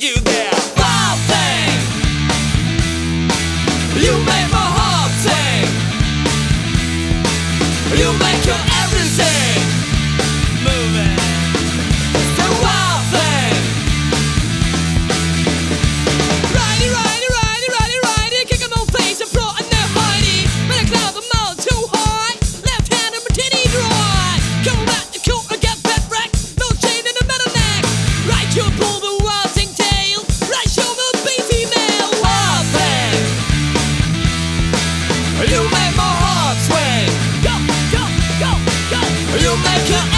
you there. Wild thing, you make my heart sing. You make your everything moving. Wild thing. Face and I climb the mountain too high, left hand and dry. Back to and get. No chain in the neck. Your You make it